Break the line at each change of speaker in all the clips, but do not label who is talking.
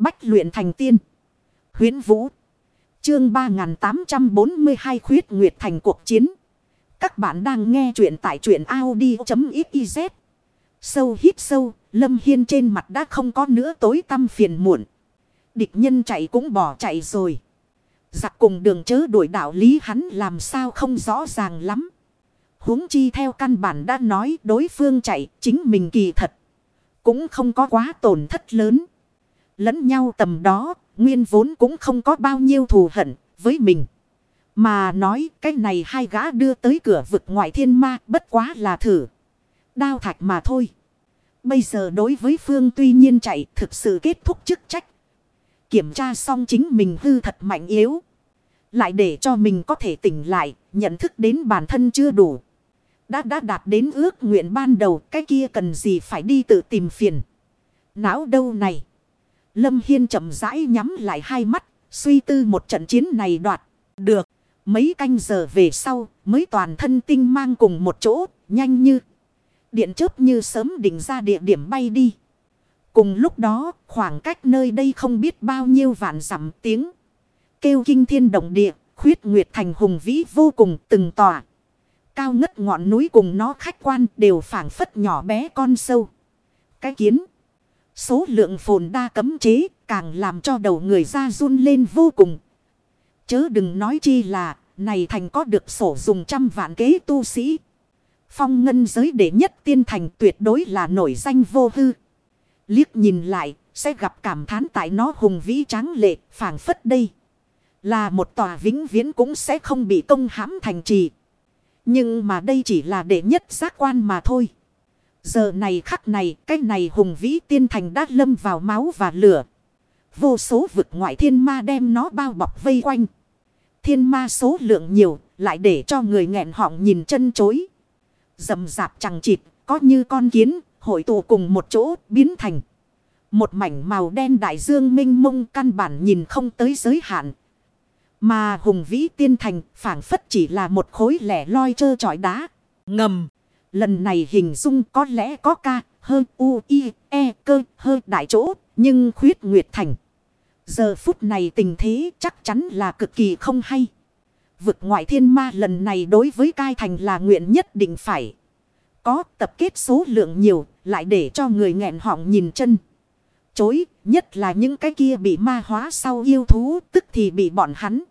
Bách luyện thành tiên. huyễn Vũ. Chương 3842 khuyết nguyệt thành cuộc chiến. Các bạn đang nghe truyện tại truyện Audi.xyz. Sâu hít sâu, Lâm Hiên trên mặt đã không có nữa tối tăm phiền muộn. Địch nhân chạy cũng bỏ chạy rồi. Giặc cùng đường chớ đuổi đạo lý hắn làm sao không rõ ràng lắm. huống chi theo căn bản đã nói đối phương chạy chính mình kỳ thật. Cũng không có quá tổn thất lớn. Lẫn nhau tầm đó, nguyên vốn cũng không có bao nhiêu thù hận với mình. Mà nói cái này hai gã đưa tới cửa vực ngoại thiên ma bất quá là thử. Đao thạch mà thôi. Bây giờ đối với phương tuy nhiên chạy thực sự kết thúc chức trách. Kiểm tra xong chính mình hư thật mạnh yếu. Lại để cho mình có thể tỉnh lại, nhận thức đến bản thân chưa đủ. Đã đã đạt đến ước nguyện ban đầu, cái kia cần gì phải đi tự tìm phiền. Não đâu này? Lâm Hiên chậm rãi nhắm lại hai mắt, suy tư một trận chiến này đoạt. Được, mấy canh giờ về sau, mới toàn thân tinh mang cùng một chỗ, nhanh như. Điện chớp như sớm định ra địa điểm bay đi. Cùng lúc đó, khoảng cách nơi đây không biết bao nhiêu vạn dặm tiếng. Kêu kinh thiên động địa, khuyết nguyệt thành hùng vĩ vô cùng từng tòa. Cao ngất ngọn núi cùng nó khách quan đều phảng phất nhỏ bé con sâu. Cái kiến. Số lượng phồn đa cấm chế càng làm cho đầu người ra run lên vô cùng. Chớ đừng nói chi là, này thành có được sổ dùng trăm vạn kế tu sĩ. Phong ngân giới đệ nhất tiên thành tuyệt đối là nổi danh vô hư. Liếc nhìn lại, sẽ gặp cảm thán tại nó hùng vĩ tráng lệ, phảng phất đây. Là một tòa vĩnh viễn cũng sẽ không bị công hãm thành trì. Nhưng mà đây chỉ là đệ nhất giác quan mà thôi. Giờ này khắc này, cái này hùng vĩ tiên thành đã lâm vào máu và lửa. Vô số vực ngoại thiên ma đem nó bao bọc vây quanh. Thiên ma số lượng nhiều, lại để cho người nghẹn họng nhìn chân chối. Dầm dạp chẳng chịt, có như con kiến, hội tụ cùng một chỗ, biến thành. Một mảnh màu đen đại dương minh mông căn bản nhìn không tới giới hạn. Mà hùng vĩ tiên thành phảng phất chỉ là một khối lẻ loi trơ trọi đá. Ngầm. Lần này hình dung có lẽ có ca, hơn u, y, e, cơ, hơi đại chỗ, nhưng khuyết nguyệt thành. Giờ phút này tình thế chắc chắn là cực kỳ không hay. Vực ngoại thiên ma lần này đối với cai thành là nguyện nhất định phải. Có tập kết số lượng nhiều, lại để cho người nghẹn họng nhìn chân. Chối, nhất là những cái kia bị ma hóa sau yêu thú, tức thì bị bọn hắn.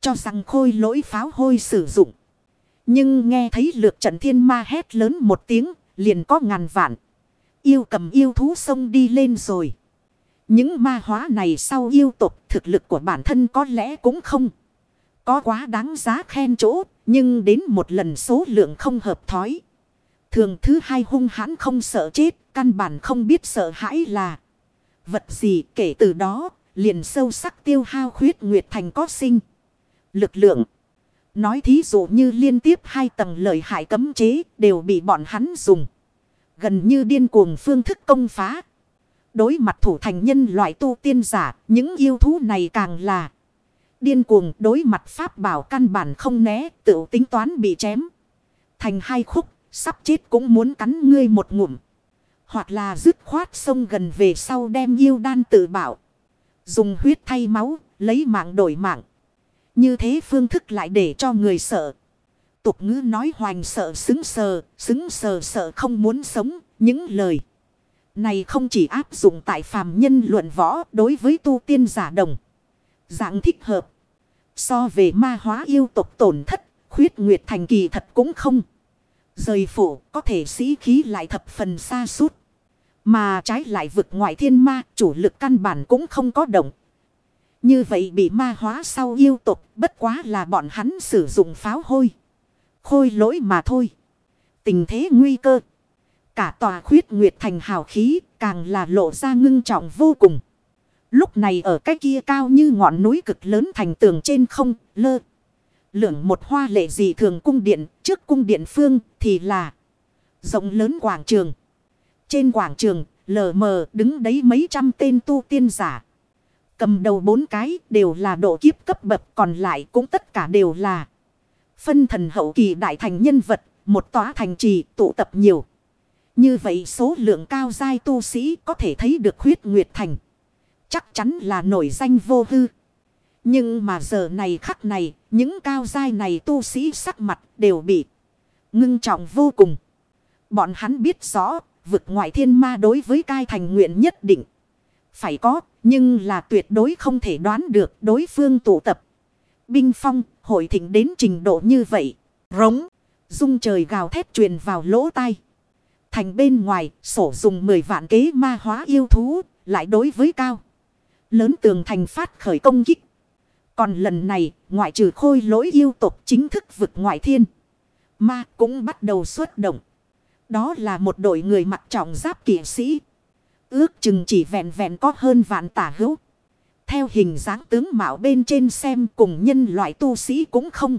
Cho rằng khôi lỗi pháo hôi sử dụng. Nhưng nghe thấy lược trận thiên ma hét lớn một tiếng, liền có ngàn vạn. Yêu cầm yêu thú sông đi lên rồi. Những ma hóa này sau yêu tục thực lực của bản thân có lẽ cũng không. Có quá đáng giá khen chỗ, nhưng đến một lần số lượng không hợp thói. Thường thứ hai hung hãn không sợ chết, căn bản không biết sợ hãi là vật gì kể từ đó, liền sâu sắc tiêu hao khuyết nguyệt thành có sinh. Lực lượng. Nói thí dụ như liên tiếp hai tầng lợi hại cấm chế đều bị bọn hắn dùng. Gần như điên cuồng phương thức công phá. Đối mặt thủ thành nhân loại tu tiên giả, những yêu thú này càng là điên cuồng đối mặt pháp bảo căn bản không né, tự tính toán bị chém. Thành hai khúc, sắp chết cũng muốn cắn ngươi một ngụm. Hoặc là dứt khoát sông gần về sau đem yêu đan tự bảo. Dùng huyết thay máu, lấy mạng đổi mạng. Như thế phương thức lại để cho người sợ. Tục ngữ nói hoành sợ xứng sờ, xứng sờ sợ không muốn sống, những lời. Này không chỉ áp dụng tại phàm nhân luận võ đối với tu tiên giả đồng. Dạng thích hợp. So về ma hóa yêu tục tổn thất, khuyết nguyệt thành kỳ thật cũng không. Rời phủ có thể sĩ khí lại thập phần xa suốt. Mà trái lại vực ngoại thiên ma chủ lực căn bản cũng không có động. Như vậy bị ma hóa sau yêu tục, bất quá là bọn hắn sử dụng pháo hôi. Khôi lỗi mà thôi. Tình thế nguy cơ. Cả tòa khuyết nguyệt thành hào khí càng là lộ ra ngưng trọng vô cùng. Lúc này ở cái kia cao như ngọn núi cực lớn thành tường trên không, lơ. Lượng một hoa lệ gì thường cung điện, trước cung điện phương thì là rộng lớn quảng trường. Trên quảng trường, lờ mờ đứng đấy mấy trăm tên tu tiên giả. Cầm đầu bốn cái đều là độ kiếp cấp bậc còn lại cũng tất cả đều là phân thần hậu kỳ đại thành nhân vật, một tòa thành trì tụ tập nhiều. Như vậy số lượng cao giai tu sĩ có thể thấy được huyết nguyệt thành. chắc chắn là nổi danh vô hư. Nhưng mà giờ này khắc này, những cao giai này tu sĩ sắc mặt đều bị ngưng trọng vô cùng. Bọn hắn biết rõ, vực ngoại thiên ma đối với cai thành nguyện nhất định. Phải có, nhưng là tuyệt đối không thể đoán được đối phương tụ tập. Binh phong, hội thịnh đến trình độ như vậy. Rống, dung trời gào thét truyền vào lỗ tai. Thành bên ngoài, sổ dùng 10 vạn kế ma hóa yêu thú, lại đối với cao. Lớn tường thành phát khởi công kích. Còn lần này, ngoại trừ khôi lỗi yêu tục chính thức vực ngoại thiên. Ma cũng bắt đầu xuất động. Đó là một đội người mặc trọng giáp kỵ sĩ. Ước chừng chỉ vẹn vẹn có hơn vạn tả hữu. Theo hình dáng tướng mạo bên trên xem cùng nhân loại tu sĩ cũng không.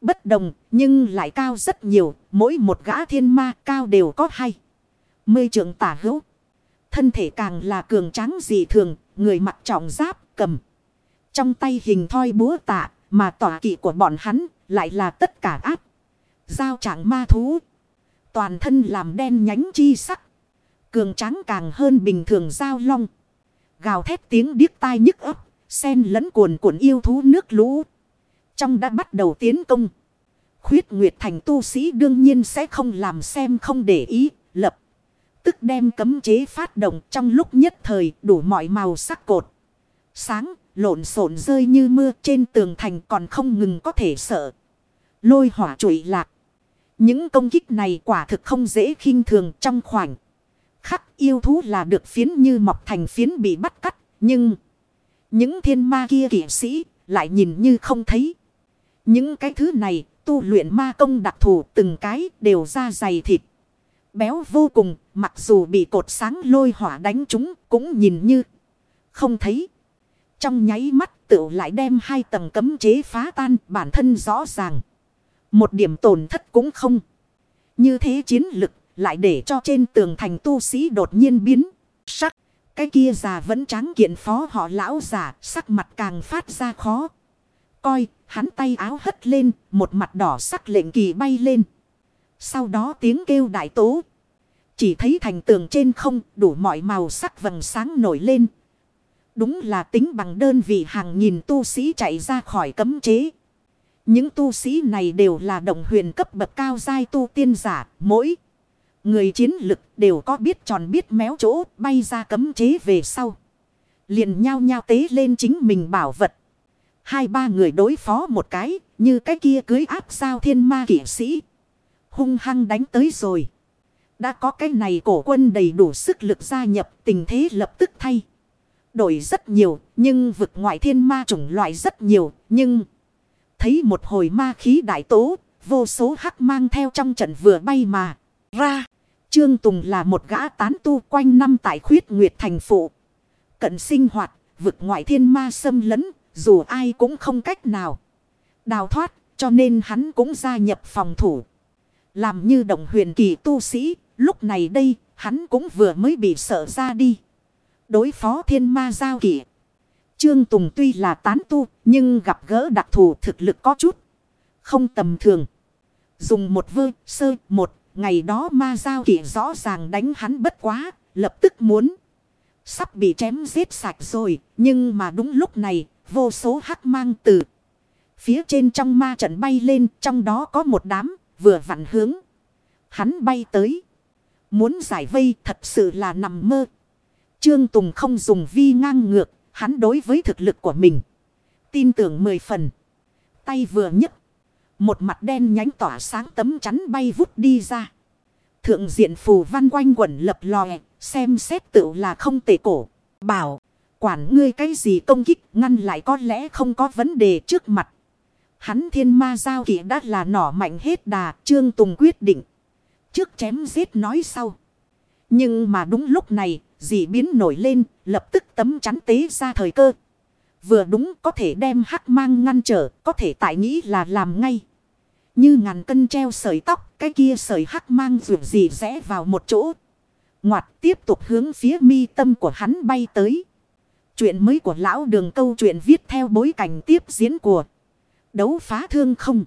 Bất đồng, nhưng lại cao rất nhiều. Mỗi một gã thiên ma cao đều có hay. Mười trưởng tả hữu. Thân thể càng là cường tráng dị thường. Người mặc trọng giáp, cầm. Trong tay hình thoi búa tạ. Mà tỏa kỵ của bọn hắn lại là tất cả áp. Giao trạng ma thú. Toàn thân làm đen nhánh chi sắc. Cường tráng càng hơn bình thường giao long. Gào thét tiếng điếc tai nhức ấp. Sen lẫn cuồn cuộn yêu thú nước lũ. Trong đã bắt đầu tiến công. Khuyết Nguyệt Thành tu sĩ đương nhiên sẽ không làm xem không để ý. Lập. Tức đem cấm chế phát động trong lúc nhất thời đủ mọi màu sắc cột. Sáng, lộn xộn rơi như mưa trên tường thành còn không ngừng có thể sợ. Lôi hỏa trụi lạc. Những công kích này quả thực không dễ khinh thường trong khoảnh. Khắc yêu thú là được phiến như mọc thành phiến bị bắt cắt. Nhưng những thiên ma kia kỷ sĩ lại nhìn như không thấy. Những cái thứ này, tu luyện ma công đặc thù từng cái đều ra dày thịt. Béo vô cùng, mặc dù bị cột sáng lôi hỏa đánh chúng cũng nhìn như không thấy. Trong nháy mắt, tự lại đem hai tầng cấm chế phá tan, bản thân rõ ràng. Một điểm tổn thất cũng không. Như thế chiến lực lại để cho trên tường thành tu sĩ đột nhiên biến sắc. Cái kia già vẫn tráng kiện phó họ lão già sắc mặt càng phát ra khó. Coi hắn tay áo hất lên một mặt đỏ sắc lệnh kỳ bay lên. Sau đó tiếng kêu đại tố. Chỉ thấy thành tường trên không đủ mọi màu sắc vầng sáng nổi lên. Đúng là tính bằng đơn vị hàng nghìn tu sĩ chạy ra khỏi cấm chế. Những tu sĩ này đều là đồng huyền cấp bậc cao giai tu tiên giả, mỗi người chiến lực đều có biết tròn biết méo chỗ bay ra cấm chế về sau. Liền nhao nhao tế lên chính mình bảo vật. Hai ba người đối phó một cái, như cái kia cưới áp sao thiên ma kỷ sĩ. Hung hăng đánh tới rồi. Đã có cái này cổ quân đầy đủ sức lực gia nhập tình thế lập tức thay. Đổi rất nhiều, nhưng vực ngoại thiên ma chủng loại rất nhiều, nhưng thấy một hồi ma khí đại tố, vô số hắc mang theo trong trận vừa bay mà ra. Trương Tùng là một gã tán tu quanh năm tại khuyết nguyệt thành phụ. Cận sinh hoạt, vực ngoại thiên ma xâm lấn, dù ai cũng không cách nào. Đào thoát, cho nên hắn cũng gia nhập phòng thủ. Làm như đồng huyền kỳ tu sĩ, lúc này đây, hắn cũng vừa mới bị sợ ra đi. Đối phó thiên ma giao kỷ. Trương Tùng tuy là tán tu, nhưng gặp gỡ đặc thù thực lực có chút. Không tầm thường. Dùng một vơ, sơ, một, ngày đó ma giao kỷ rõ ràng đánh hắn bất quá, lập tức muốn. Sắp bị chém giết sạch rồi, nhưng mà đúng lúc này, vô số hắc mang từ. Phía trên trong ma trận bay lên, trong đó có một đám, vừa vặn hướng. Hắn bay tới. Muốn giải vây thật sự là nằm mơ. Trương Tùng không dùng vi ngang ngược, Hắn đối với thực lực của mình. Tin tưởng mười phần. Tay vừa nhấc. Một mặt đen nhánh tỏa sáng tấm chắn bay vút đi ra. Thượng diện phù văn quanh quẩn lập lòe. Xem xét tự là không tệ cổ. Bảo. Quản ngươi cái gì công kích ngăn lại có lẽ không có vấn đề trước mặt. Hắn thiên ma giao kỷ đã là nỏ mạnh hết đà. Trương Tùng quyết định. Trước chém giết nói sau. Nhưng mà đúng lúc này dị biến nổi lên, lập tức tấm chắn tế ra thời cơ. Vừa đúng có thể đem hắc mang ngăn trở, có thể tại nghĩ là làm ngay. Như ngàn cân treo sợi tóc, cái kia sợi hắc mang dù gì rẽ vào một chỗ. ngoạt tiếp tục hướng phía mi tâm của hắn bay tới. Chuyện mới của lão đường câu chuyện viết theo bối cảnh tiếp diễn của đấu phá thương không.